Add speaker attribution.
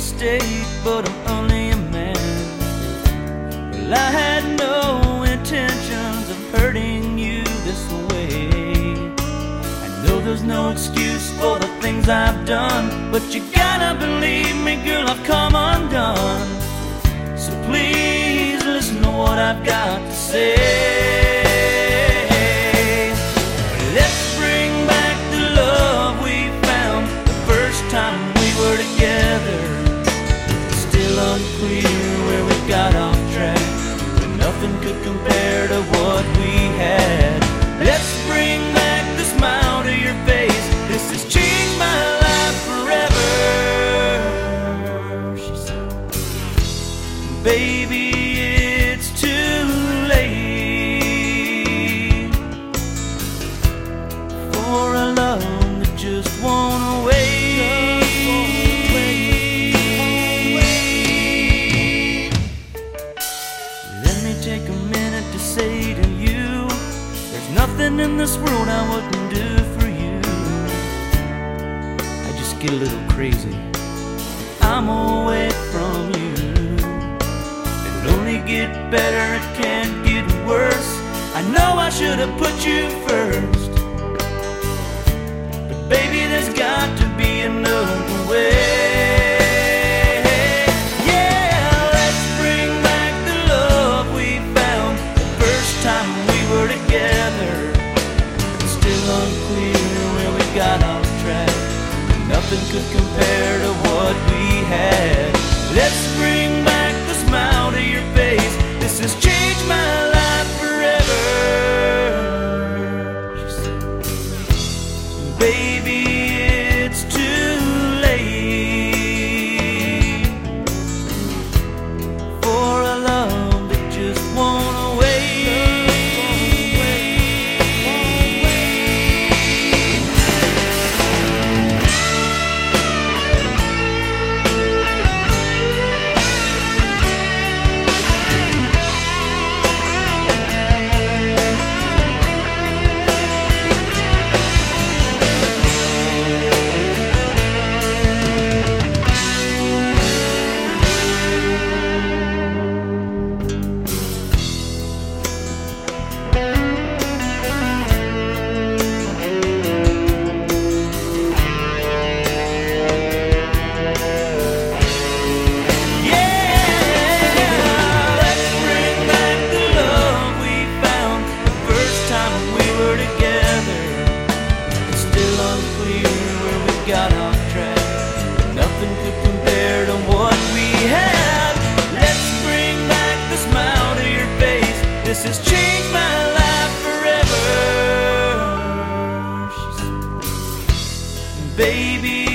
Speaker 1: state, but I'm only a man. Well, I had no intentions of hurting you this way. I know there's no excuse for the things I've done, but you gotta believe me, girl, I've come undone. So please listen to what I've got to say. Let's bring back the love we found the first time we were together. Unclear where we got off track, but nothing could compare to what we had. Let's bring back the smile to your face. This has changed my life forever. She said, Baby, a minute to say to you, there's nothing in this world I wouldn't do for you. I just get a little crazy. I'm away from you. It'll only get better, it can't get worse. I know I should have put you first. But baby, there's got track. Nothing could compare to what we had. Let's bring back the smile to your face. This has changed my life forever. Baby, This has changed my life forever. Baby.